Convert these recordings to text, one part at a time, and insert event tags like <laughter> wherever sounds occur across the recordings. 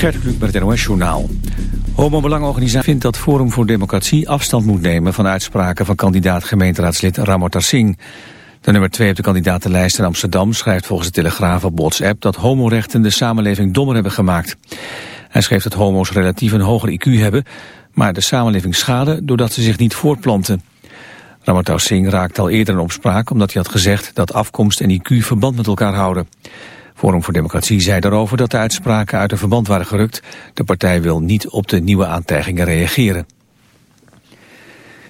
Gert Kluk met het NOS Journaal. Homo-Belangenorganisatie vindt dat Forum voor Democratie afstand moet nemen... van uitspraken van kandidaat gemeenteraadslid Ramotar Singh. De nummer 2 op de kandidatenlijst in Amsterdam schrijft volgens de Telegraaf op WhatsApp... dat homorechten de samenleving dommer hebben gemaakt. Hij schreef dat homo's relatief een hoger IQ hebben... maar de samenleving schade doordat ze zich niet voortplanten. Ramotar Singh raakte al eerder in opspraak omdat hij had gezegd... dat afkomst en IQ verband met elkaar houden. Forum voor Democratie zei daarover dat de uitspraken uit een verband waren gerukt. De partij wil niet op de nieuwe aantijgingen reageren.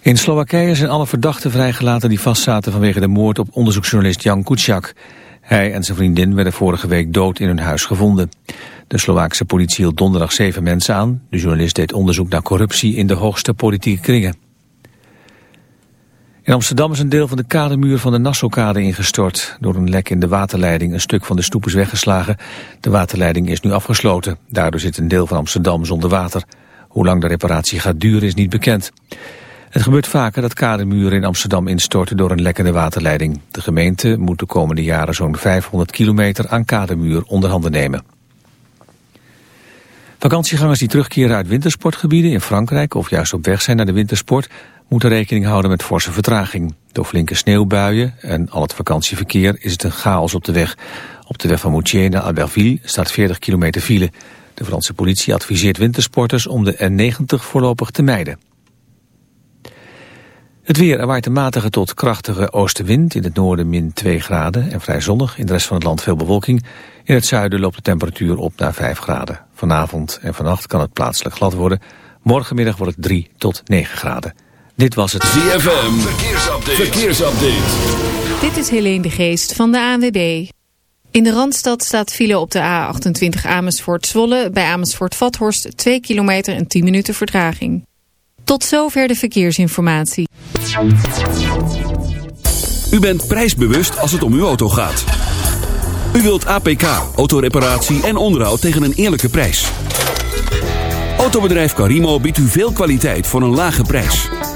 In Slowakije zijn alle verdachten vrijgelaten die vastzaten vanwege de moord op onderzoeksjournalist Jan Kuciak. Hij en zijn vriendin werden vorige week dood in hun huis gevonden. De Slovaakse politie hield donderdag zeven mensen aan. De journalist deed onderzoek naar corruptie in de hoogste politieke kringen. In Amsterdam is een deel van de kademuur van de Nassaukade ingestort. Door een lek in de waterleiding een stuk van de stoep is weggeslagen. De waterleiding is nu afgesloten. Daardoor zit een deel van Amsterdam zonder water. Hoe lang de reparatie gaat duren is niet bekend. Het gebeurt vaker dat kademuren in Amsterdam instorten door een lekkende waterleiding. De gemeente moet de komende jaren zo'n 500 kilometer aan kademuur onder handen nemen. Vakantiegangers die terugkeren uit wintersportgebieden in Frankrijk of juist op weg zijn naar de wintersport moeten rekening houden met forse vertraging. Door flinke sneeuwbuien en al het vakantieverkeer is het een chaos op de weg. Op de weg van Moutier naar Albertville staat 40 kilometer file. De Franse politie adviseert wintersporters om de N90 voorlopig te mijden. Het weer, er waait een matige tot krachtige oostenwind. In het noorden min 2 graden en vrij zonnig. In de rest van het land veel bewolking. In het zuiden loopt de temperatuur op naar 5 graden. Vanavond en vannacht kan het plaatselijk glad worden. Morgenmiddag wordt het 3 tot 9 graden. Dit was het ZFM. Verkeersupdate. Verkeersupdate. Dit is Helene de Geest van de ANWB. In de Randstad staat file op de A28 Amersfoort-Zwolle... bij Amersfoort-Vathorst 2 kilometer en 10 minuten vertraging. Tot zover de verkeersinformatie. U bent prijsbewust als het om uw auto gaat. U wilt APK, autoreparatie en onderhoud tegen een eerlijke prijs. Autobedrijf Carimo biedt u veel kwaliteit voor een lage prijs.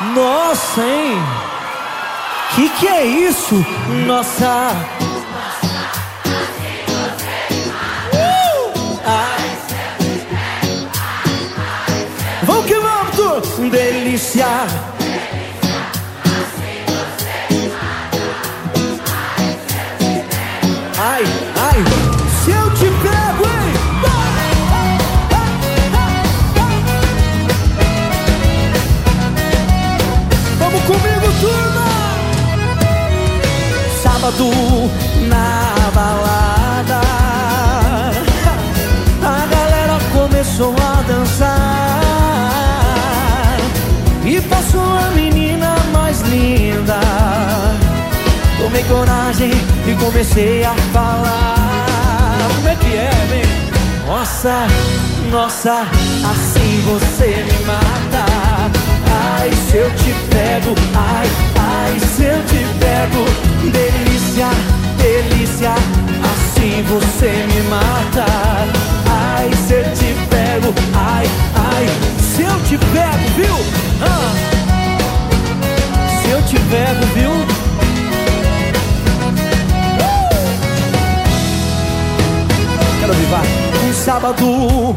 Nossa, hein? Que que é isso? Nossa. Uh! Ai. Vamos que vamos, tu! Delícia. Ai, ai. Se eu te Na balada. A galera começou a dançar. E passou a menina mais linda. Tomei coragem e comecei a falar. Como é que é, vem? Nossa, nossa, assim você me mata Ai, se eu te pego, ai, ai, se eu te pego Delícia, delícia, assim você me mata Ai, se eu te pego, ai, ai, se eu te pego, viu? Ah. Se eu te pego, viu? Quero vivar um sábado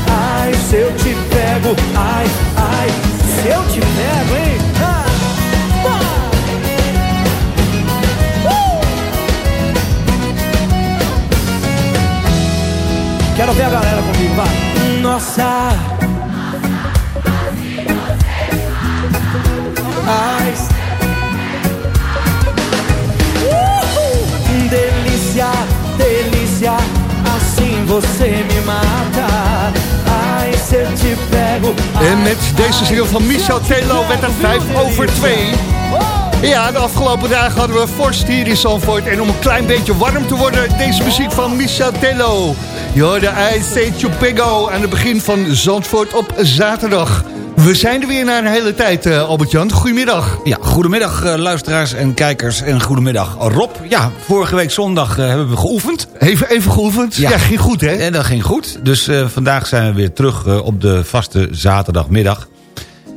Ai, se eu te pego, ai, ai, se eu te pego, hein? Ah, uh! Quero ver a galera comigo, vai. Nossa. En met deze single van Michel Telo werd het 5 over 2. Ja, de afgelopen dagen hadden we vorst hier in Zandvoort. En om een klein beetje warm te worden, deze muziek van Michel Tello. Je hoorde I Say Chupego aan het begin van Zandvoort op zaterdag. We zijn er weer na een hele tijd, uh, Albert-Jan. Goedemiddag. Ja, goedemiddag uh, luisteraars en kijkers en goedemiddag Rob. Ja, vorige week zondag uh, hebben we geoefend. Even, even geoefend? Ja, ja ging goed hè? En dat ging goed. Dus vandaag zijn we weer terug op de vaste zaterdagmiddag.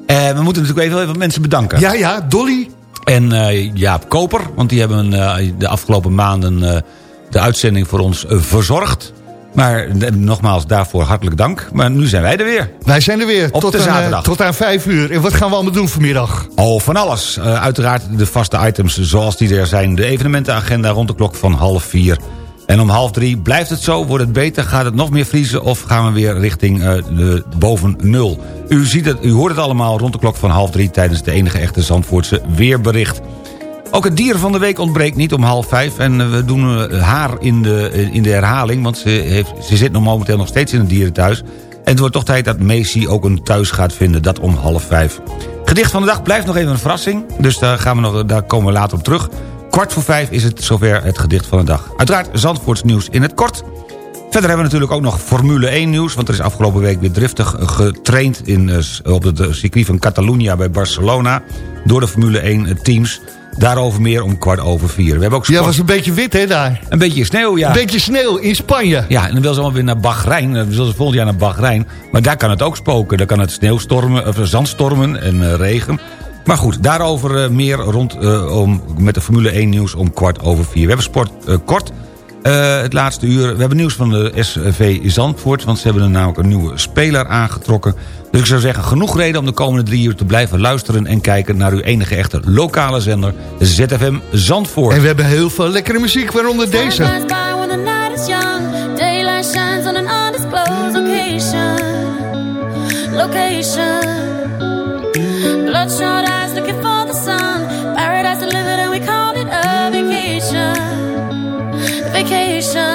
we moeten natuurlijk even, even mensen bedanken. Ja, ja, Dolly. En Jaap Koper, want die hebben de afgelopen maanden de uitzending voor ons verzorgd. Maar nogmaals, daarvoor hartelijk dank. Maar nu zijn wij er weer. Wij zijn er weer. Op tot de aan, zaterdag. tot aan vijf uur. En wat gaan we allemaal doen vanmiddag? Oh, van alles. Uh, uiteraard de vaste items zoals die er zijn. De evenementenagenda rond de klok van half vier. En om half drie blijft het zo, wordt het beter, gaat het nog meer vriezen... of gaan we weer richting uh, de boven nul. U, ziet het, u hoort het allemaal rond de klok van half drie... tijdens de enige echte Zandvoortse weerbericht. Ook het dier van de week ontbreekt niet om half vijf. En we doen haar in de, in de herhaling. Want ze, heeft, ze zit nog momenteel nog steeds in een dierenthuis. En het wordt toch tijd dat Macy ook een thuis gaat vinden. Dat om half vijf. Gedicht van de dag blijft nog even een verrassing. Dus daar, gaan we nog, daar komen we later op terug. Kwart voor vijf is het zover het gedicht van de dag. Uiteraard Zandvoorts nieuws in het kort. Verder hebben we natuurlijk ook nog Formule 1 nieuws... want er is afgelopen week weer driftig getraind in, op het circuit van Catalunya bij Barcelona... door de Formule 1 teams... Daarover meer om kwart over vier. We hebben ook sport... Ja, was een beetje wit hè daar. Een beetje sneeuw, ja. Een beetje sneeuw in Spanje. Ja, en dan wil ze allemaal weer naar Bahrein. Dan willen ze volgend jaar naar Bahrein. Maar daar kan het ook spoken. Daar kan het sneeuwstormen, of zandstormen en uh, regen. Maar goed, daarover uh, meer rond uh, om, met de Formule 1 nieuws om kwart over vier. We hebben sport kort. Het laatste uur. We hebben nieuws van de SV Zandvoort. Want ze hebben er namelijk een nieuwe speler aangetrokken. Dus ik zou zeggen, genoeg reden om de komende drie uur te blijven luisteren... en kijken naar uw enige echte lokale zender, ZFM Zandvoort. En we hebben heel veel lekkere muziek, waaronder deze. Bloodshot vibration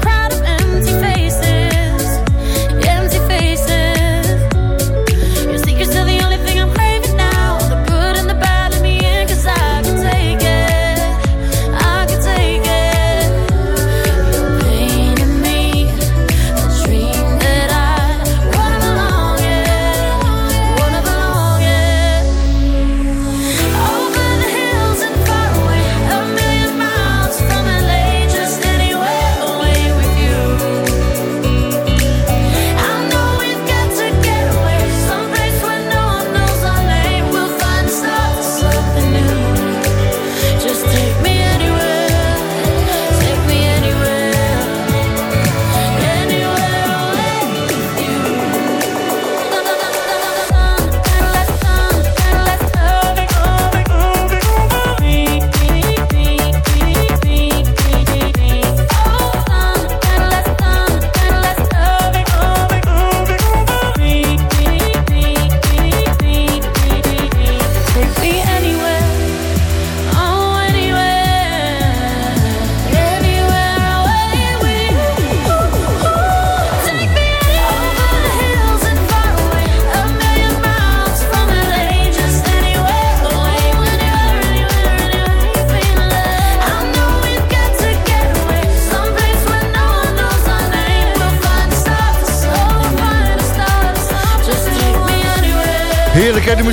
crowd of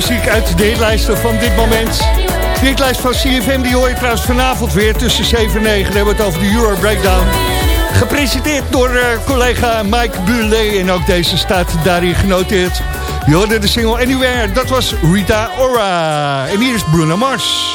muziek uit de hitlijsten van dit moment. De hitlijst van CFM die hoor je trouwens vanavond weer tussen 7 en 9. Dan hebben we het over de Euro Breakdown. Gepresenteerd door eh, collega Mike Bulet. En ook deze staat daarin genoteerd. Je hoorde de single Anywhere. Dat was Rita Ora. En hier is Bruno Mars.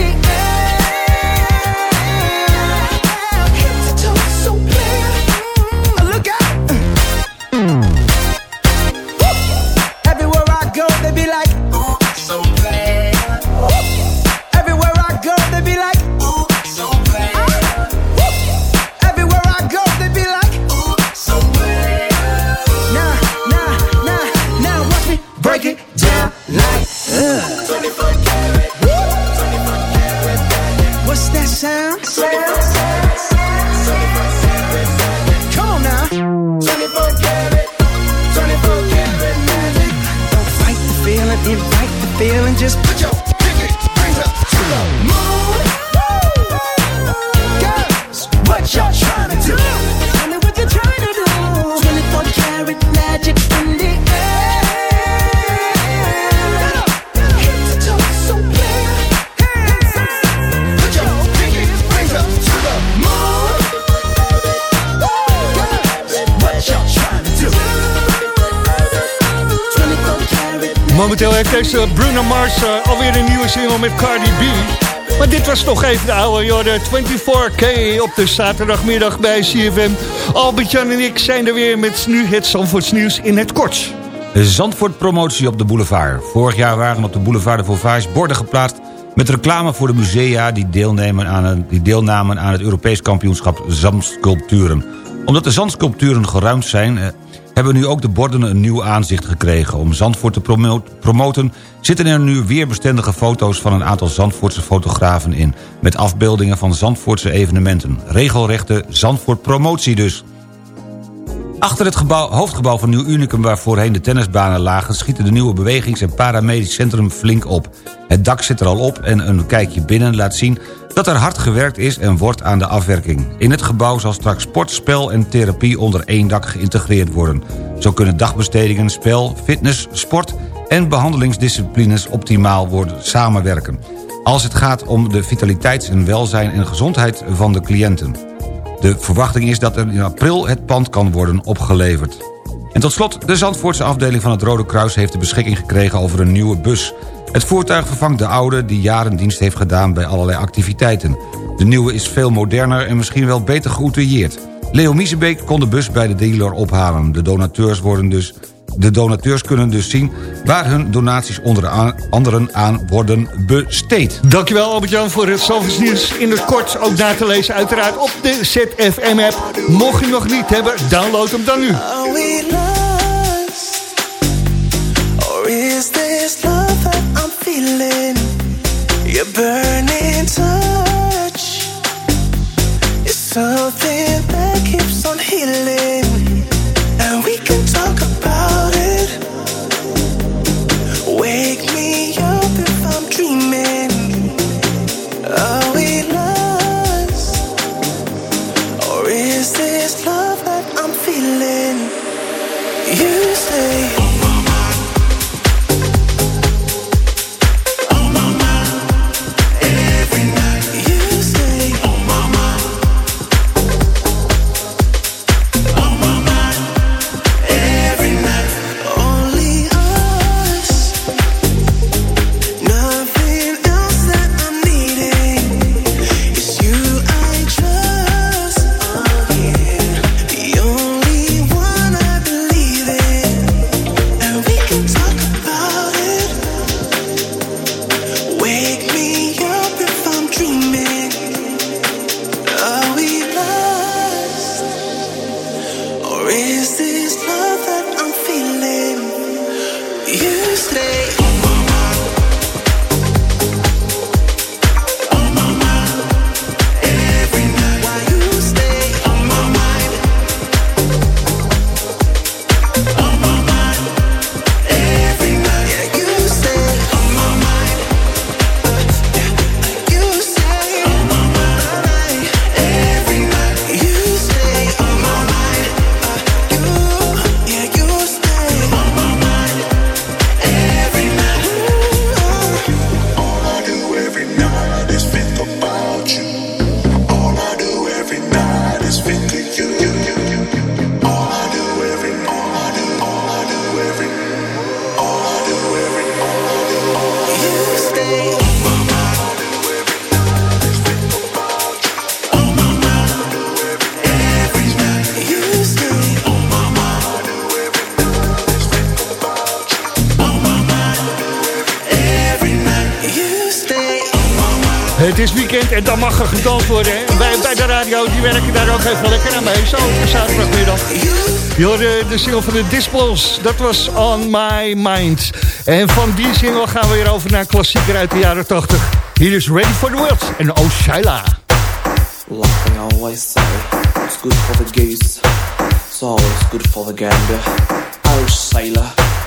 Deze Bruno Mars eh, alweer een nieuwe single met Cardi B. Maar dit was nog even de oude, de 24K op de zaterdagmiddag bij CFM. Albert-Jan en ik zijn er weer met nu het Zandvoorts nieuws in het kort. Zandvoort promotie op de boulevard. Vorig jaar waren op de boulevard de Vauvage borden geplaatst... met reclame voor de musea die, deelnemen aan een, die deelnamen aan het Europees kampioenschap Zandsculpturen. Omdat de zandsculpturen geruimd zijn... hebben nu ook de borden een nieuw aanzicht gekregen. Om Zandvoort te promo- promoten zitten er nu weerbestendige foto's... van een aantal Zandvoortse fotografen in... met afbeeldingen van Zandvoortse evenementen. Regelrechte Zandvoort promotie dus. Achter het gebouw, hoofdgebouw van Nieuw Unicum waar voorheen de tennisbanen lagen... schieten de nieuwe bewegings- en paramedisch centrum flink op. Het dak zit er al op en een kijkje binnen laat zien... dat er hard gewerkt is en wordt aan de afwerking. In het gebouw zal straks sport, spel en therapie onder één dak geïntegreerd worden. Zo kunnen dagbestedingen, spel, fitness, sport en behandelingsdisciplines optimaal worden samenwerken. Als het gaat om de vitaliteits- en welzijn en gezondheid van de cliënten. De verwachting is dat er in april het pand kan worden opgeleverd. En tot slot, de Zandvoortse afdeling van het Rode Kruis... heeft de beschikking gekregen over een nieuwe bus. Het voertuig vervangt de oude die jaren dienst heeft gedaan... bij allerlei activiteiten. De nieuwe is veel moderner en misschien wel beter geoutilleerd. Leo Miesebeek kon de bus bij de dealer ophalen. De donateurs worden dus de donateurs kunnen dus zien waar hun donaties onder anderen aan worden besteed. Dankjewel Albert-Jan voor het Zalvers nieuws. In het kort ook na te lezen uiteraard op de ZFM-app. Mocht je nog niet hebben, download hem dan nu. Are we lost? Or is this love that I'm feeling? Your burning touch is something that keeps on healing. About Het is weekend en dan mag er gedanst worden. hè. Bij, bij de radio, die werken daar ook even lekker aan mee. Zo, zaterdagmiddag. Je de single van de Dispels. Dat was On My Mind. En van die single gaan we weer over naar klassieker uit de jaren 80. Hier is Ready for the World en Oh I always say, it's good for the goose, it's good for the. Oh.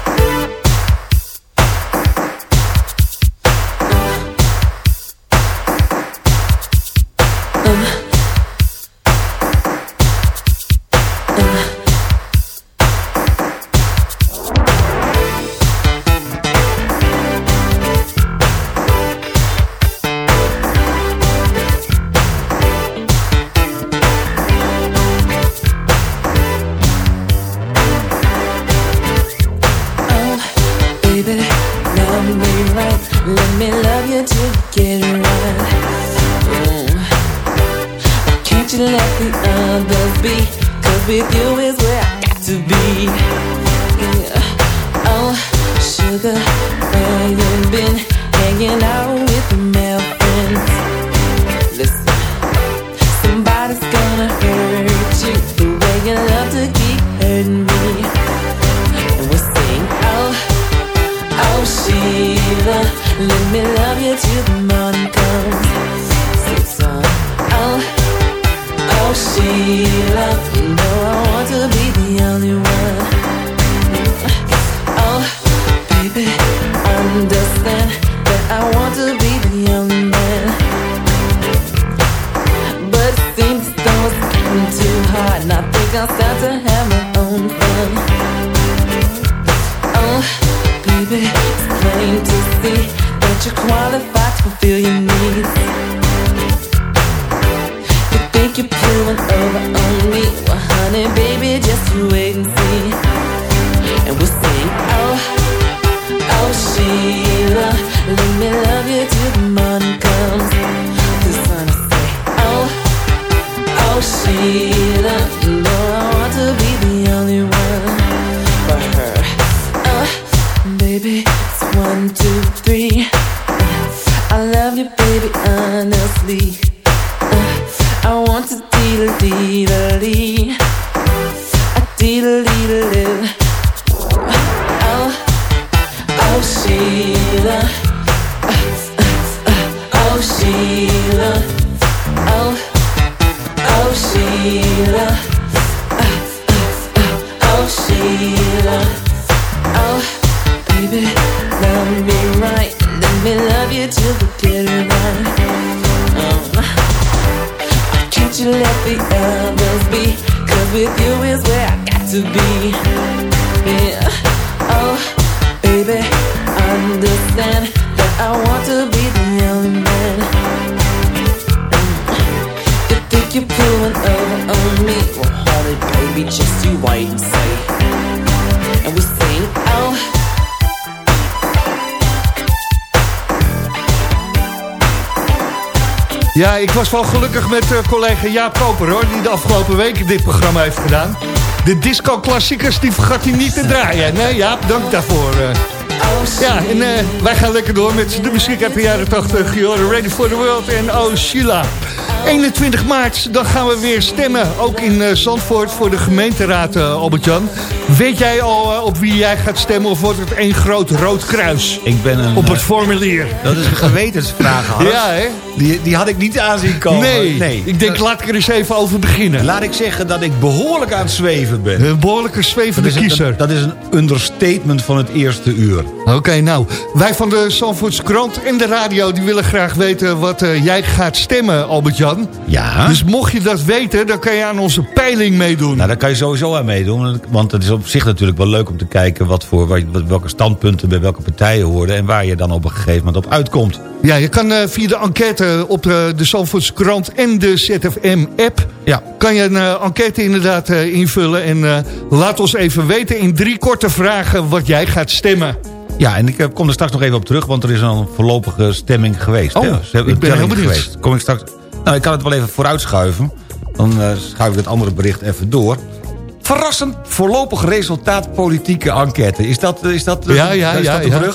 Collega Jaap Koper, hoor... die de afgelopen weken dit programma heeft gedaan. De disco-klassiekers, die vergat hij niet te draaien. Nee, Jaap, dank daarvoor. eh. Ja, en eh, wij gaan lekker door met de muziek uit de jaren 80. Joh, Ready for the World en Oh Sheila. 21 maart, dan gaan we weer stemmen. Ook in eh, Zandvoort voor de gemeenteraad, Albert-Jan. Weet jij al op wie jij gaat stemmen of wordt het één groot rood kruis? Ik ben een... Op het formulier. dat is een gewetensvraag, <laughs> Hans. Ja, hè? Die, die had ik niet aanzien komen. Nee, ik denk laat ik er eens even over beginnen. Laat ik zeggen dat ik behoorlijk aan het zweven ben. Een behoorlijke zwevende Dat kiezer. een, dat is een understatement van het eerste uur. Oké, nou, wij van de Zandvoortse krant en de radio... die willen graag weten wat eh, jij gaat stemmen, Albert-Jan. Ja. Dus mocht je dat weten, dan kan je aan onze peiling meedoen. Nou, daar kan je sowieso aan meedoen. Want het is op zich natuurlijk wel leuk om te kijken... Wat voor, wat- welke standpunten bij welke partijen horen... en waar je dan op een gegeven moment op uitkomt. Ja, je kan eh, via de enquête op de, de Zandvoortse krant en de ZFM-app... Ja. kan je een eh, enquête inderdaad eh, invullen. En eh, laat ons even weten in drie korte vragen wat jij gaat stemmen. Ja, en ik eh, kom er straks nog even op terug... want er is al een voorlopige stemming geweest. Oh, hè? Ze hebben ik ben heel telling benieuwd. Kom ik straks... Nou, ik kan het wel even vooruitschuiven. Dan eh, schuif ik het andere bericht even door. Verrassend voorlopig resultaat politieke enquête. Is dat, eh, is dat, eh, Ja, ja, is ja, dat ja.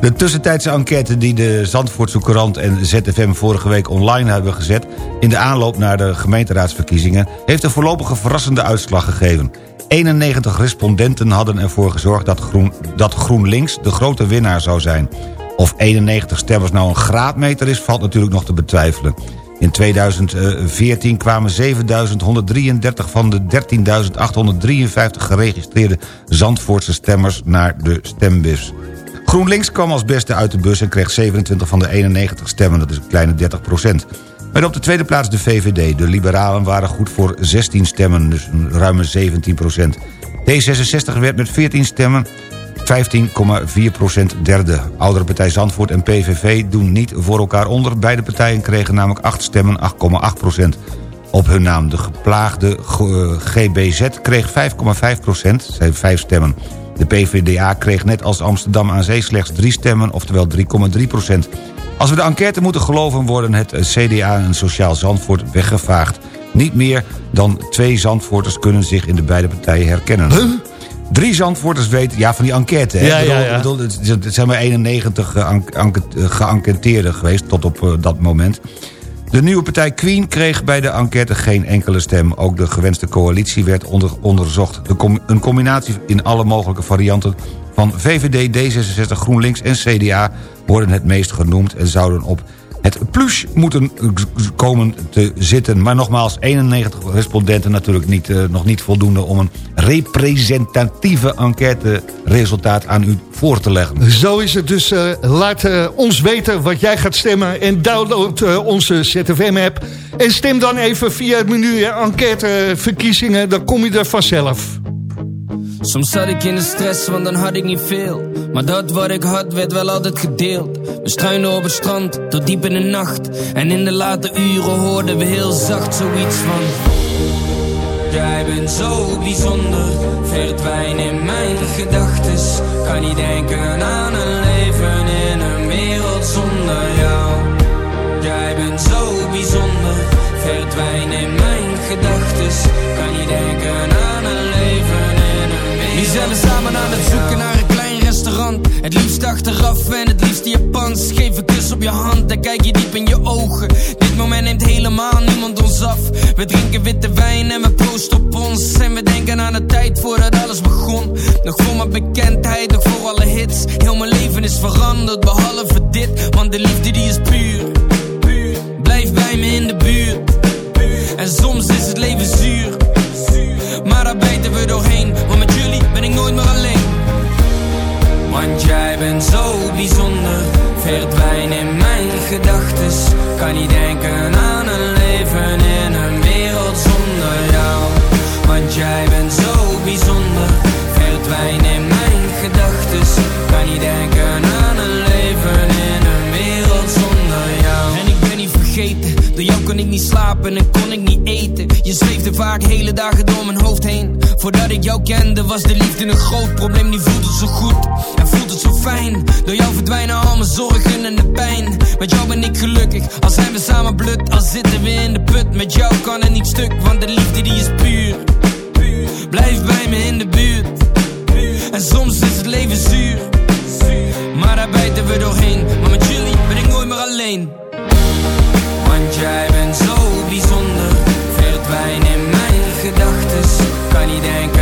De tussentijdse enquête die de Zandvoortse Courant en ZFM vorige week online hebben gezet... in de aanloop naar de gemeenteraadsverkiezingen... heeft een voorlopige verrassende uitslag gegeven. 91 respondenten hadden ervoor gezorgd dat, Groen, dat GroenLinks de grote winnaar zou zijn. Of 91 stemmers nou een graadmeter is, valt natuurlijk nog te betwijfelen. In 2014 kwamen 7.133 van de 13.853 geregistreerde Zandvoortse stemmers naar de stembus. GroenLinks kwam als beste uit de bus en kreeg 27 van de 91 stemmen, dat is een kleine 30 procent. Met op de tweede plaats de VVD. De liberalen waren goed voor 16 stemmen, dus een ruime 17 procent. D66 werd met 14 stemmen 15,4 procent derde. Oudere partij Zandvoort en PVV doen niet voor elkaar onder. Beide partijen kregen namelijk 8 stemmen, 8,8 procent. Op hun naam de geplaagde eh, GBZ kreeg 5,5 procent, zijn 5 stemmen. De PVDA kreeg net als Amsterdam aan Zee slechts 3 stemmen, oftewel 3,3 procent. Als we de enquête moeten geloven worden het eh, CDA en Sociaal Zandvoort weggevaagd. Niet meer dan twee Zandvoorters kunnen zich in de beide partijen herkennen. Drie Zandvoorters weten... Ja, van die enquête. Hè? Ja, bedoel- ja, ja. ik bedoel, het, zijn maar 91 geënc- enquête- eh, geënquêteerden geweest tot op eh, dat moment. De nieuwe partij Queen kreeg bij de enquête geen enkele stem. Ook de gewenste coalitie werd onder, onderzocht. De een combinatie in alle mogelijke varianten van VVD, D66, GroenLinks en CDA... worden het meest genoemd en zouden op het plus moeten komen te zitten. Maar nogmaals, 91 respondenten natuurlijk niet, eh, nog niet voldoende... om een representatieve enquête-resultaat aan u voor te leggen. Zo is het dus. eh, laat eh, ons weten wat jij gaat stemmen. En download onze ZFM-app. En stem dan even via het menu eh, enquête eh, verkiezingen. Dan kom je er vanzelf. Soms zat ik in de stress, want dan had ik niet veel. Maar dat wat ik had, werd wel altijd gedeeld. We struinen op het strand, tot diep in de nacht. En in de late uren hoorden we heel zacht zoiets van... jij bent zo bijzonder, verdwijn in mijn gedachtes. Kan niet denken aan een Die zijn we samen aan het zoeken naar een klein restaurant. Het liefst achteraf en het liefst Japans. Geef een kus op je hand en kijk je diep in je ogen. Dit moment neemt helemaal niemand ons af. We drinken witte wijn en we proosten op ons. En we denken aan de tijd voordat alles begon. Nog voor mijn bekendheid, nog voor alle hits. Heel mijn leven is veranderd, behalve dit. Want de liefde die is puur. Blijf bij me in de buurt. En soms is het leven zuur. Maar daar bijten we doorheen. Ben ik nooit meer alleen. Want jij bent zo bijzonder, verdwijn in mijn gedachtes. Kan niet denken aan een leven in een wereld zonder jou. Want jij bent zo bijzonder, verdwijn in mijn gedachtes. Kan niet denken aan een leven in een wereld zonder jou. En ik ben niet vergeten, kon ik niet slapen en kon ik niet eten. Je zweefde vaak hele dagen door mijn hoofd heen. Voordat ik jou kende was de liefde een groot probleem, die voelt het zo goed en voelt het zo fijn. Door jou verdwijnen al mijn zorgen en de pijn. Met jou ben ik gelukkig, al zijn we samen blut, al zitten we in de put. Met jou kan het niet stuk, want de liefde die is puur. Blijf bij me in de buurt. En soms is het leven zuur. Maar daar bijten we doorheen. Maar met jullie ben ik nooit meer alleen. Jij bent zo bijzonder, verdwijn in mijn gedachtes. Kan niet denken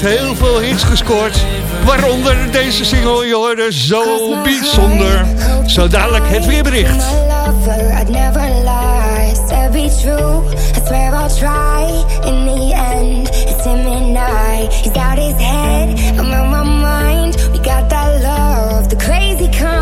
heeft heel veel hits gescoord. Waaronder deze single, je hoorde zo bijzonder. Zo dadelijk het weerbericht. He's out his head, I'm on my mind. We got that love, the crazy kind.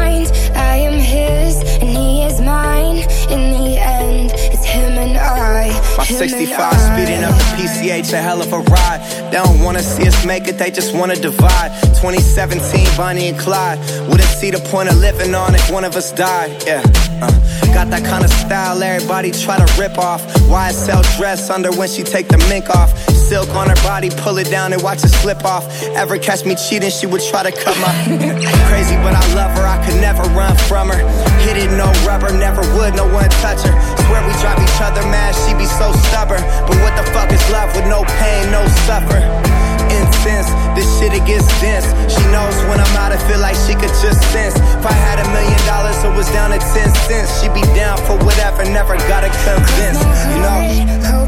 65 I. speeding up the PCH, a hell of a ride. They don't wanna see us make it, they just wanna divide. 2017, Bonnie and Clyde. Wouldn't see the point of living on if one of us died. Yeah. Uh. Got that kind of style everybody try to rip off. YSL dress under when she take the mink off. Silk on her body, pull it down and watch it slip off. Ever catch me cheating, she would try to cut my. <laughs> Crazy, but I love her, I could never run from her. Hit it, no rubber, never would, no one touch her. Swear we drive each other mad, she be so stubborn. But what the fuck is love with no pain, no suffer? Intense, this shit it gets dense. She knows when I'm out, I feel like she could just sense. If I had a million dollars, it was down to 10 cents. She'd be down for whatever, never gotta convince. You know?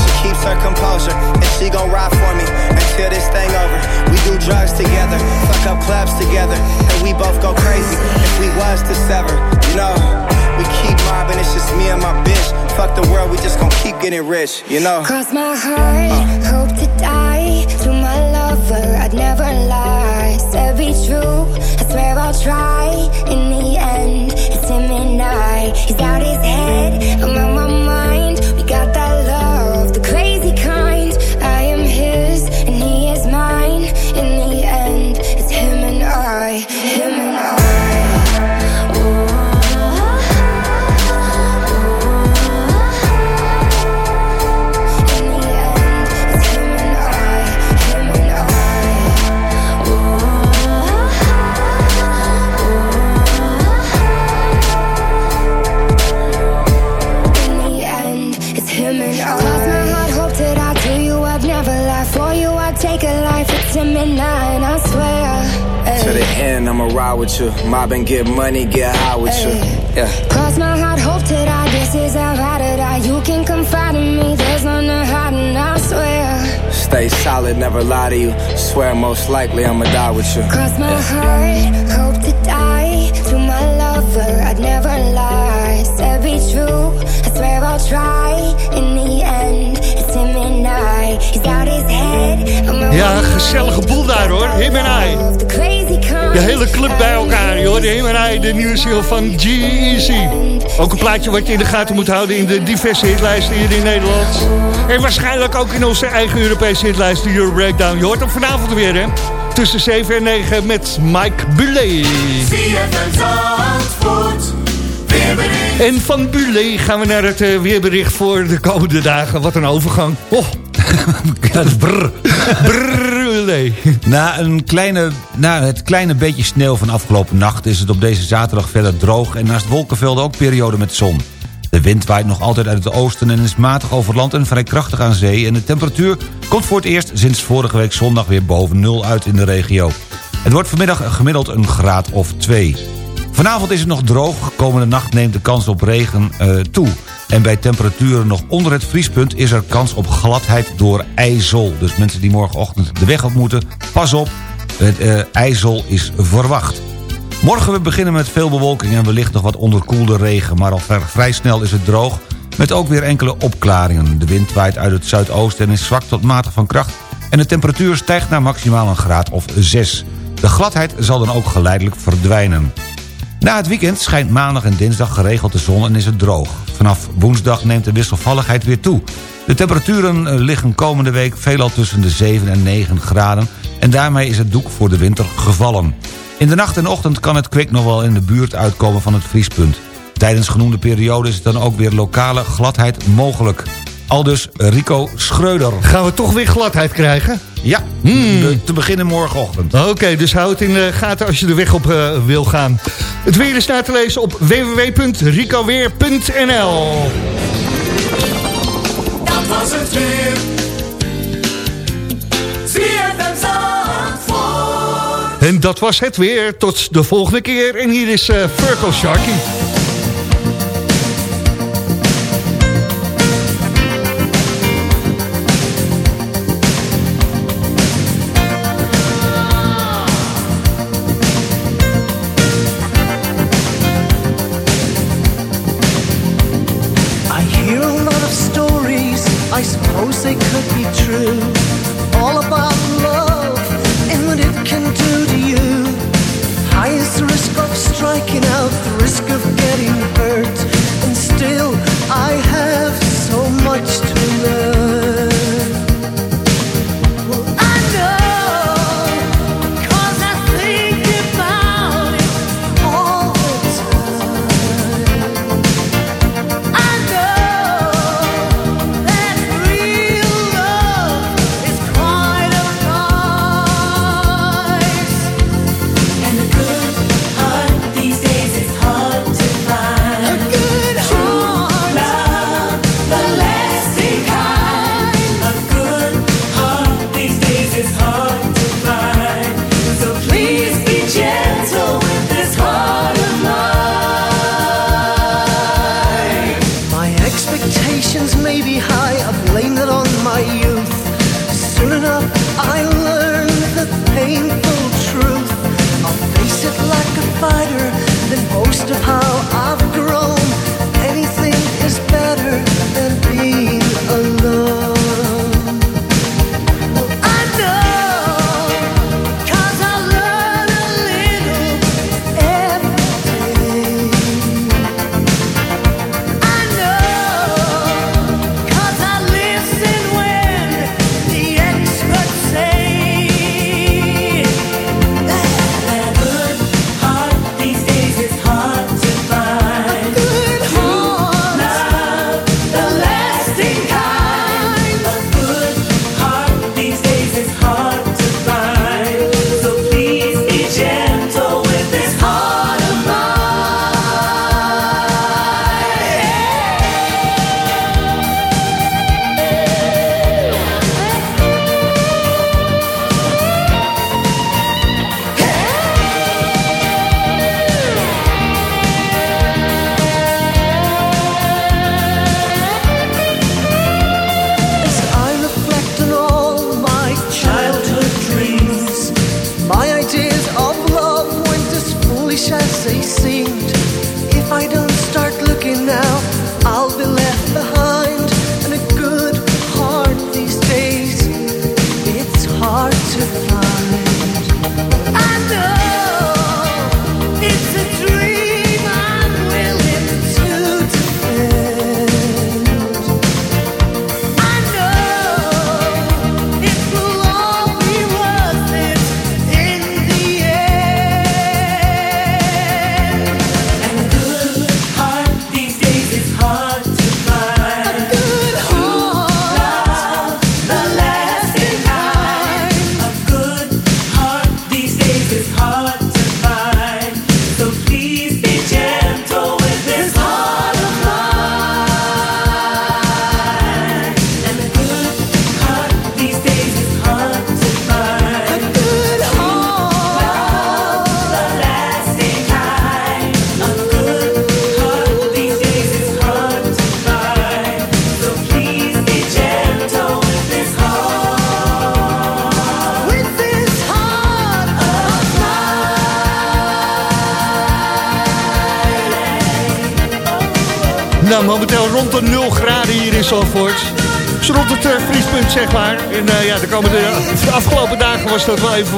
Keeps her composure, and she gon' ride for me until this thing over. We do drugs together, fuck up clubs together, and we both go crazy if we was to sever. You know, we keep mobbing, it's just me and my bitch. Fuck the world, we just gon' keep getting rich. You know. Cross my heart, hope to die. To my lover, I'd never lie. Said be true, I swear I'll try. In the end, it's him and I. He's out Mob and get money, get high with you. Yeah. Cross my heart, hope to die. This is how I to die. You can confide in me. There's none to hide, and I swear. Stay solid, never lie to you. Swear most likely I'ma die with you. Cross my heart, hope to die. To my lover, I'd never lie. Said be true, I swear I'll try. In the end, it's him and I. He's out his head. I'm a Ja, gezellige boel daar hoor, him en I. De hele club bij elkaar, joh. De I, de nieuwe single van G-Eazy. Ook een plaatje wat je in de gaten moet houden in de diverse hitlijsten hier in Nederland. En waarschijnlijk ook in onze eigen Europese hitlijst, de Euro Breakdown. Je hoort hem vanavond weer, hè. Tussen 7 en 9 met Mike Bulet. En van Bulet gaan we naar het eh, weerbericht voor de komende dagen. Wat een overgang. Oh. <laughs> Dat Na, een kleine, na het kleine beetje sneeuw van afgelopen nacht... is het op deze zaterdag verder droog... en naast wolkenvelden ook periode met zon. De wind waait nog altijd uit het oosten en is matig over land en vrij krachtig aan zee... en de temperatuur komt voor het eerst sinds vorige week zondag weer boven nul uit in de regio. Het wordt vanmiddag gemiddeld een graad of twee. Vanavond is het nog droog, komende nacht neemt de kans op regen eh, toe. En bij temperaturen nog onder het vriespunt is er kans op gladheid door ijzel. Dus mensen die morgenochtend de weg op moeten, pas op, het eh, ijzel is verwacht. Morgen we beginnen met veel bewolking en wellicht nog wat onderkoelde regen... maar al vrij snel is het droog, met ook weer enkele opklaringen. De wind waait uit het zuidoosten en is zwak tot matig van kracht... en de temperatuur stijgt naar maximaal een graad of 6. De gladheid zal dan ook geleidelijk verdwijnen. Na het weekend schijnt maandag en dinsdag geregeld de zon en is het droog. Vanaf woensdag neemt de wisselvalligheid weer toe. De temperaturen eh, liggen komende week veelal tussen de 7 en 9 graden... en daarmee is het doek voor de winter gevallen. In de nacht en ochtend kan het kwik nog wel in de buurt uitkomen van het vriespunt. Tijdens genoemde periode is dan ook weer lokale gladheid mogelijk. Aldus Rico Schreuder. Gaan we toch weer gladheid krijgen? Ja, de- te beginnen morgenochtend. Oké, dus hou het in de gaten als je de weg op eh, wil gaan. Het weer is na te lezen op www.ricoweer.nl Dat was het weer. En dat was het weer. Tot de volgende keer. En hier is eh Furkel Sharky.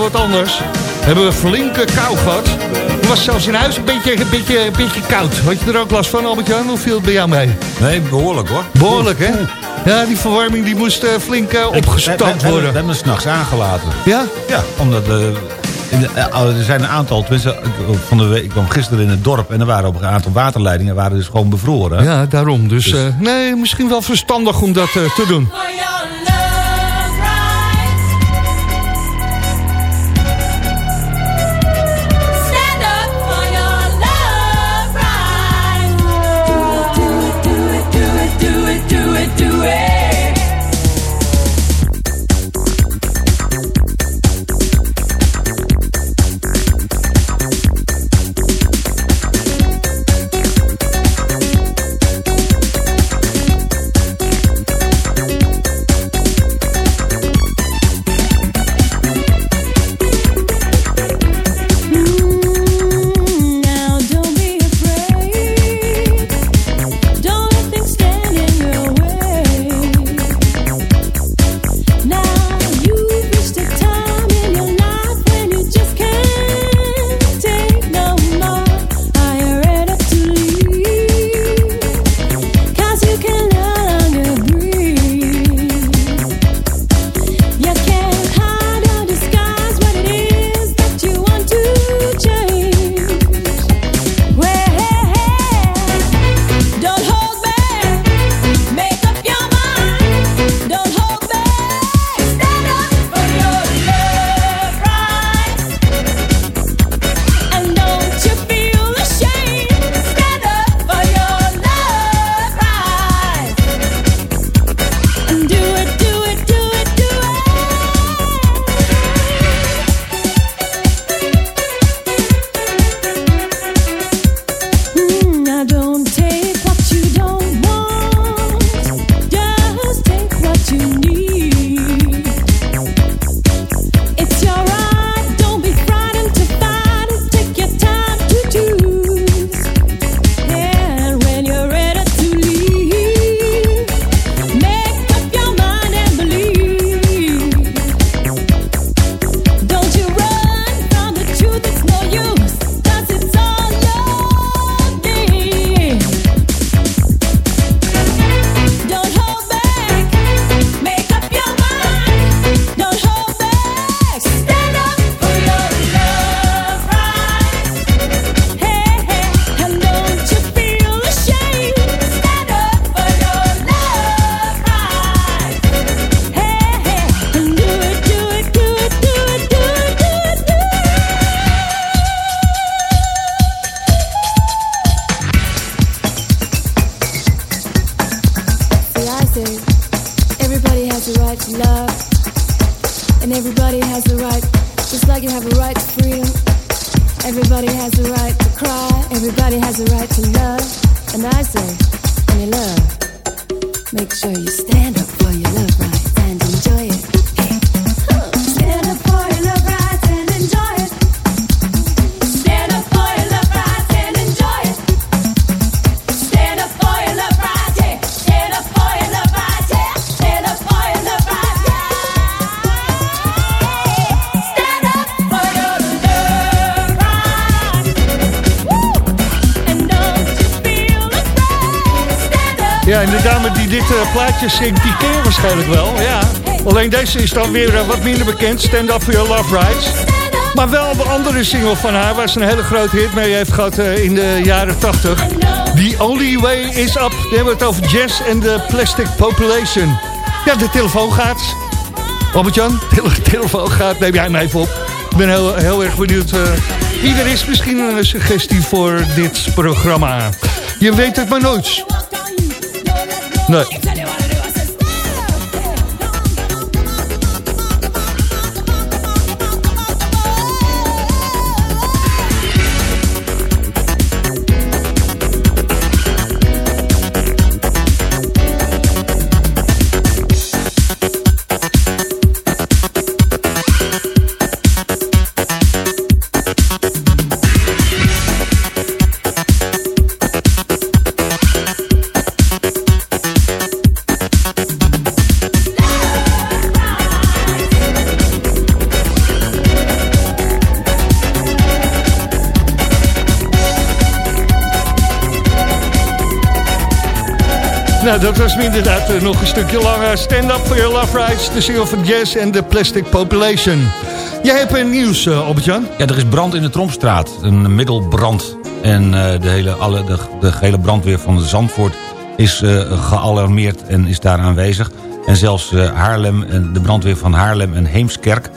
wat anders. Hebben we flinke kou gehad. Het was zelfs in huis een beetje, een beetje, een beetje koud. Had je er ook last van, Albert-Jan? Hoe viel bij jou mee? Nee, behoorlijk hoor. Behoorlijk, hè? Ja, die verwarming die moest eh, flink uh, worden. We, hebben hem s'nachts aangelaten. Ja? Ja, omdat... Eh, er zijn een aantal, van de week, ik kwam gisteren in het dorp... en er waren op een aantal waterleidingen waren dus gewoon bevroren. Ja, daarom. Dus, dus. nee, misschien wel verstandig om dat te doen. to dan weer eh, wat minder bekend. Stand Up For Your Love rides, Maar wel een andere single van haar waar ze een hele grote hit mee heeft gehad eh, in de jaren 80. The Only Way Is Up. Dan hebben we het over jazz en de plastic population. Ja, de telefoon gaat. Robert-Jan, <laughs> de telefoon gaat. Neem jij hem even op. Ik ben heel, heel erg benieuwd. Eh, ieder is misschien een suggestie voor dit programma. Je weet het maar nooit. Nee. Dat was inderdaad nog een stukje langer. Stand Up for Your Love Rights, de single van Jazz en de Plastic Population. Jij hebt een nieuws, uh, Albert-Jan. Ja, er is brand in de Trompstraat. Een middelbrand. En eh, de, hele, alle, de, de gehele brandweer van Zandvoort is eh, gealarmeerd en is daar aanwezig. En zelfs Haarlem en de brandweer van Haarlem en Heemskerk...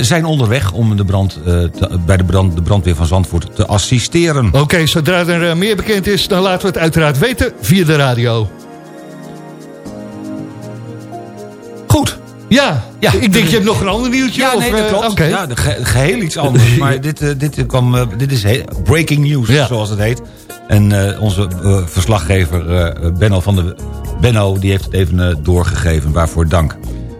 zijn onderweg om de brand, te- bij de, brand, de brandweer van Zandvoort te assisteren. Oké, zodra er meer bekend is, dan laten we het uiteraard weten via de radio. Ja, Ja. ik denk je hebt nog een ander nieuwtje. Ja, of, nee, dat eh, klopt. oké. Ja, de ge- geheel iets anders. <laughs> maar dit, eh, dit, kwam, eh, dit is breaking news, zoals het heet. En eh, onze eh, verslaggever eh, Benno van de Benno, die heeft het even eh, doorgegeven. Waarvoor dank.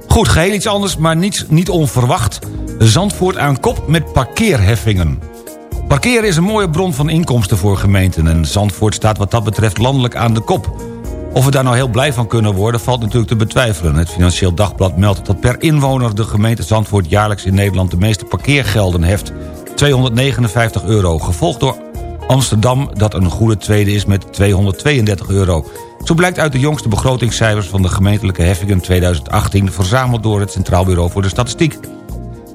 Goed, geheel iets anders, maar niet, niet onverwacht. Zandvoort aan kop met parkeerheffingen. Parkeren is een mooie bron van inkomsten voor gemeenten... en Zandvoort staat wat dat betreft landelijk aan de kop. Of we daar nou heel blij van kunnen worden, valt natuurlijk te betwijfelen. Het Financieel Dagblad meldt dat per inwoner de gemeente Zandvoort... jaarlijks in Nederland de meeste parkeergelden heft. 259 euro, gevolgd door Amsterdam... dat een goede tweede is met 232 euro. Zo blijkt uit de jongste begrotingscijfers van de gemeentelijke heffingen 2018... verzameld door het Centraal Bureau voor de Statistiek.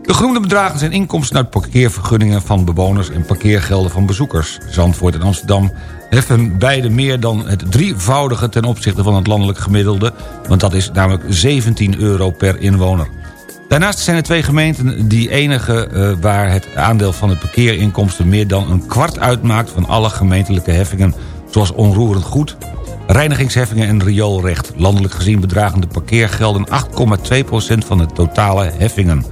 De genoemde bedragen zijn inkomsten uit parkeervergunningen van bewoners... en parkeergelden van bezoekers. Zandvoort en Amsterdam heffen beide meer dan het drievoudige... ten opzichte van het landelijk gemiddelde... want dat is namelijk 17 euro per inwoner. Daarnaast zijn er twee gemeenten die enige eh, waar het aandeel van de parkeerinkomsten... meer dan een kwart uitmaakt van alle gemeentelijke heffingen... zoals onroerend goed, reinigingsheffingen en rioolrecht. Landelijk gezien bedragen de parkeergelden 8,2% van de totale heffingen.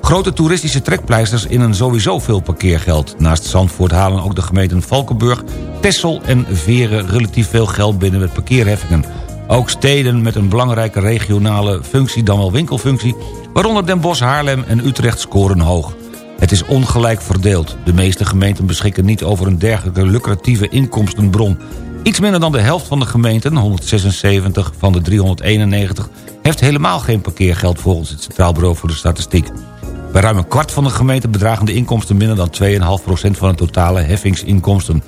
Grote toeristische trekpleisters in een sowieso veel parkeergeld. Naast Zandvoort halen ook de gemeenten Valkenburg, Texel en Veren... relatief veel geld binnen met parkeerheffingen. Ook steden met een belangrijke regionale functie, dan wel winkelfunctie... waaronder Den Bosch, Haarlem en Utrecht scoren hoog. Het is ongelijk verdeeld. De meeste gemeenten beschikken niet over een dergelijke lucratieve inkomstenbron. Iets minder dan de helft van de gemeenten, 176 van de 391... heeft helemaal geen parkeergeld volgens het Centraal Bureau voor de Statistiek. Bij ruim een kwart van de gemeenten bedragen de inkomsten minder dan 2,5% van de totale heffingsinkomsten.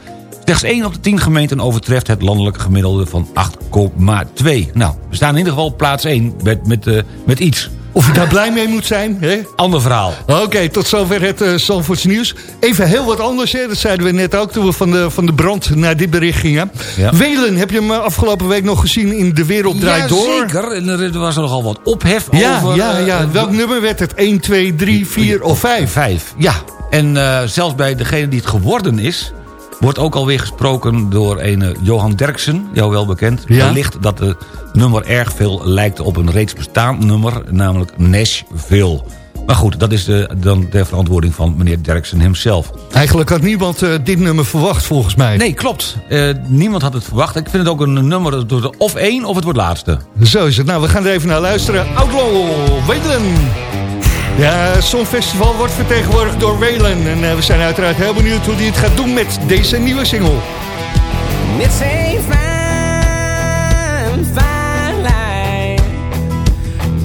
Slechts 1 op de 10 gemeenten overtreft het landelijke gemiddelde van 8,2. Nou, we staan in ieder geval op plaats 1 met, met, eh, met iets. Of je daar blij mee moet zijn, hè? Ander verhaal. Oké, tot zover het uh, Zandvoorts nieuws. Even heel wat anders, hè? dat zeiden we net ook toen we van de, van de brand naar dit bericht gingen. Ja. Welen, heb je hem eh, afgelopen week nog gezien in De Wereld Draait Door? Zeker, en er was er nogal wat ophef Ja, over... ja, eh, ja. eh, Welk nummer werd het? 1, 2, 3, 4 of 5? Vijf, ja. En zelfs bij degene die het geworden is... wordt ook alweer gesproken door een eh, Johan Derksen, jou wel bekend. Ja. Wellicht dat het nummer erg veel lijkt op een reeds bestaand nummer... namelijk Nashville. Maar goed, dat is de, dan de verantwoording van meneer Derksen hemzelf. Eigenlijk had niemand uh, dit nummer verwacht, volgens mij. Nee, klopt. Uh, niemand had het verwacht. Ik vind het ook een nummer door de of één of het wordt laatste. Zo is het. Nou, we gaan er even naar luisteren. Outlaw, Welen. Ja, het Songfestival wordt vertegenwoordigd door Welen. En uh, we zijn uiteraard heel benieuwd hoe hij het gaat doen met deze nieuwe single. It's a fine, fine line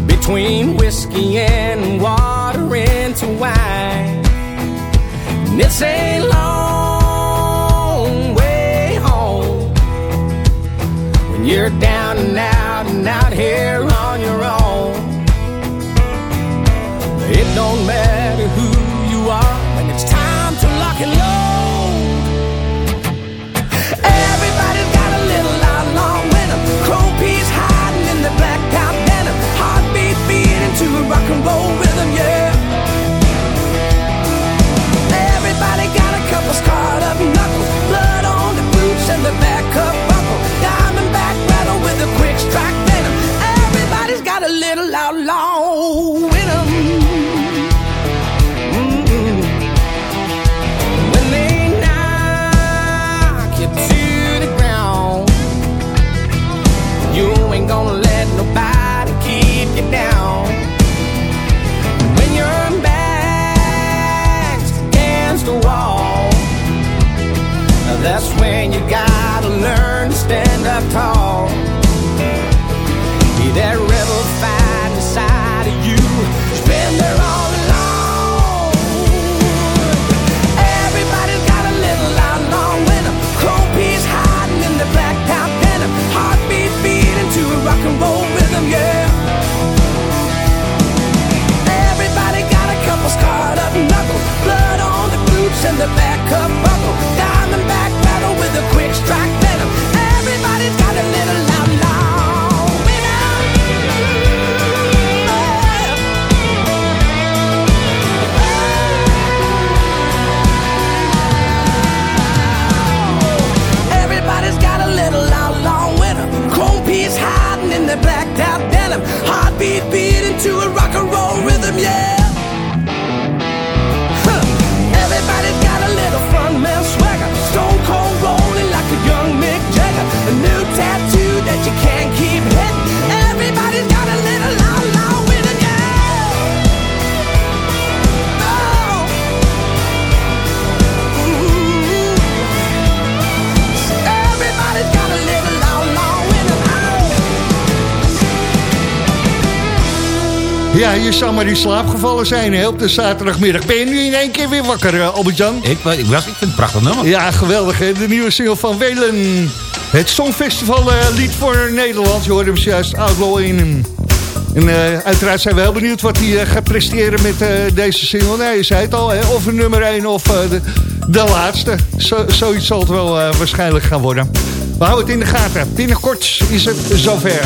Between whiskey and water into wine And it's a long way home When you're down and out and out here on your own It don't matter who you are when it's time to lock and load. Everybody's got a little outlaw winner. Crow peas hiding in the blacked out denim. Heartbeat beating to a rock and roll slaap gevallen zijn hè, op de zaterdagmiddag. Ben je nu in één keer weer wakker, eh, Albert-Jan? Ik, ik, was, ik vind het prachtig nummer. Ja, geweldig hè. De nieuwe single van Welen. Het Songfestival eh, lied voor Nederland. Je hoorde hem juist Outlaw in. En eh, uiteraard zijn we heel benieuwd wat hij gaat presteren met deze single. Nee, je zei het al, hè? of een nummer 1 of de, de laatste. Zo, zoiets zal het wel waarschijnlijk gaan worden. We houden het in de gaten. Binnenkort is het zover.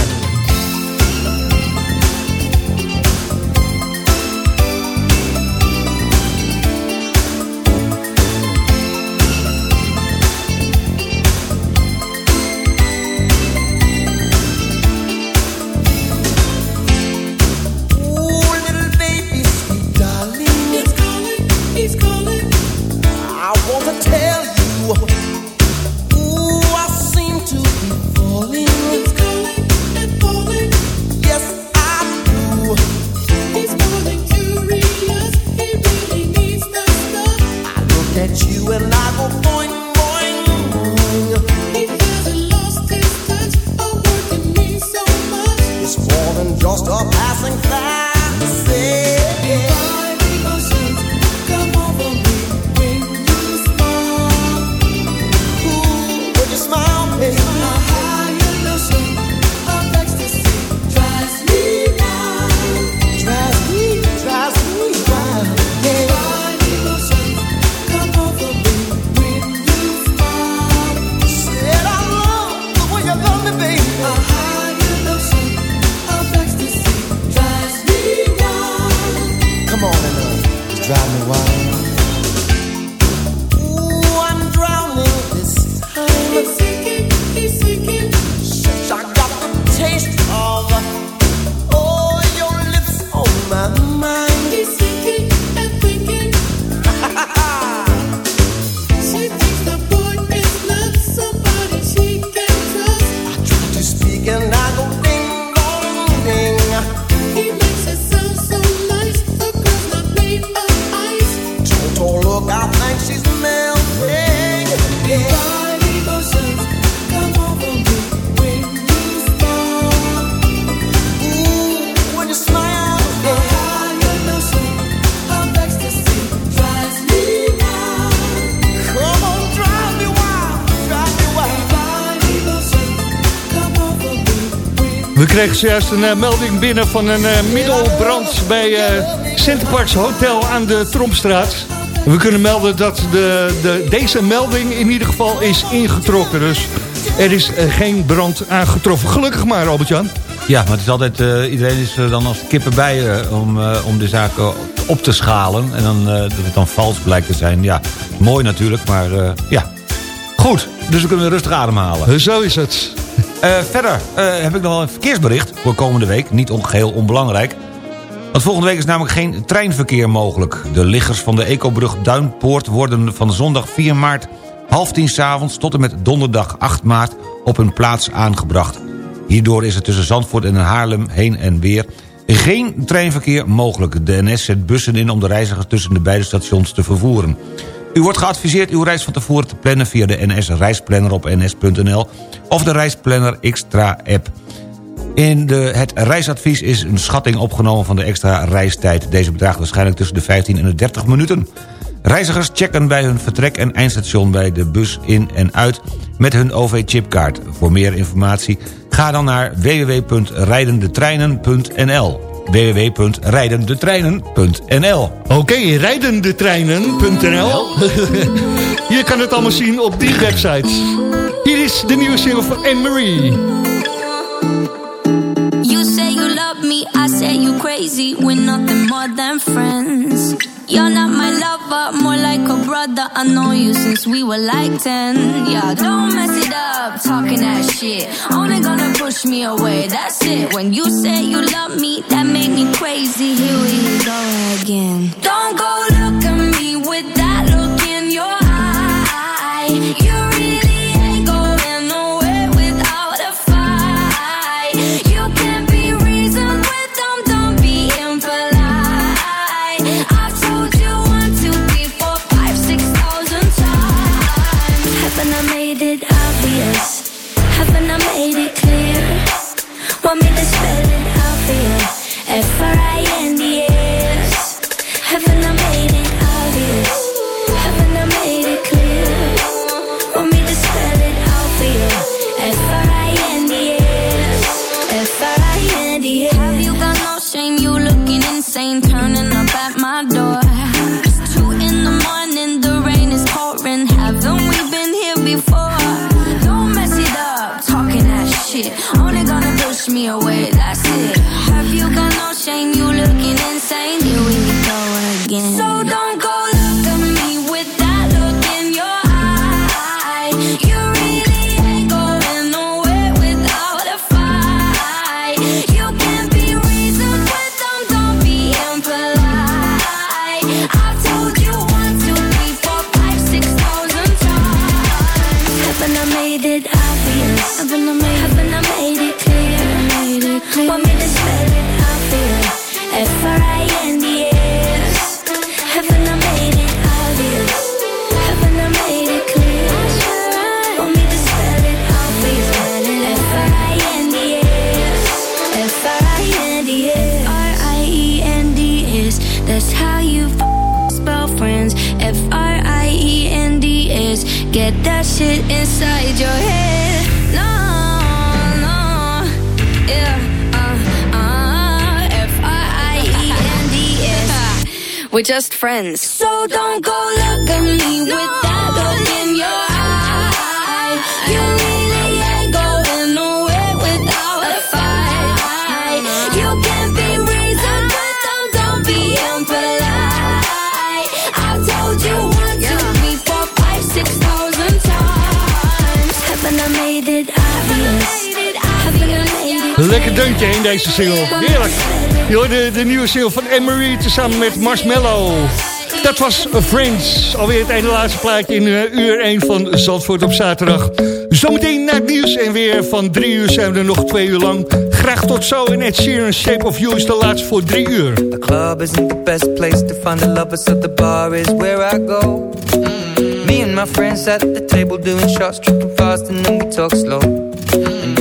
Kregen zojuist een eh, melding binnen van een eh, middelbrand bij eh Centerparks Hotel aan de Trompstraat. We kunnen melden dat de, de, deze melding in ieder geval is ingetrokken. Dus er is geen brand aangetroffen. Gelukkig maar, Albert-Jan. Ja, maar het is altijd, eh, iedereen is er dan als kippen bij om, om de zaken op te schalen. En dan, dat het dan vals blijkt te zijn. Ja, mooi natuurlijk, maar ja. Goed, dus we kunnen rustig ademhalen. Zo is het. Eh, verder eh, heb ik nog wel een verkeersbericht voor komende week. Niet ongeheel onbelangrijk. Want volgende week is namelijk geen treinverkeer mogelijk. De liggers van de Ecobrug Duinpoort worden van zondag 4 maart... half tien s'avonds tot en met donderdag 8 maart op hun plaats aangebracht. Hierdoor is er tussen Zandvoort en Haarlem heen en weer... geen treinverkeer mogelijk. De NS zet bussen in om de reizigers tussen de beide stations te vervoeren. U wordt geadviseerd uw reis van tevoren te plannen via de NS-reisplanner op ns.nl... of de Reisplanner Extra-app. In de, het reisadvies is een schatting opgenomen van de extra reistijd. Deze bedraagt waarschijnlijk tussen de 15 en de 30 minuten. Reizigers checken bij hun vertrek en eindstation bij de bus in en uit... met hun OV-chipkaart. Voor meer informatie ga dan naar www.rijdendetreinen.nl www.rijdendetreinen.nl Oké, rijdendetreinen.nl <laughs> Je kan het allemaal zien op die website. Hier is de nieuwe single van Anne-Marie. You say you love me, I say you crazy. We're nothing more than friends. You're not my lover, brother. I know you since we were like 10. Yeah, don't mess it up, talking that shit. Only gonna push me away, that's it. When you say you love me, that make me crazy. Here we go again. Don't go look F-R-I-N F R I. We're just friends. So don't go look at me with that look in your eye. You really ain't going nowhere without a fight. You can be reasoned, but don't, don't be impolite. I've told you one, two, three, four, five, six thousand times. Haven't I made it obvious? Haven't I made it obvious? Lekker deuntje in deze single. Heerlijk. Je hoorde de nieuwe single van Emery tezamen met Marshmallow. Dat was Friends. Alweer het ene laatste plaatje in eh, uur 1 van Zandvoort op zaterdag. Zometeen naar het nieuws en weer van drie uur zijn we er nog twee uur lang. Graag tot zo in Ed Sheeran Shape of You is de laatste voor drie uur. The club isn't the best place to find the lovers, so the bar is where I go. Me and my friends at the table doing shots, tripping fast, and then we talk slow. You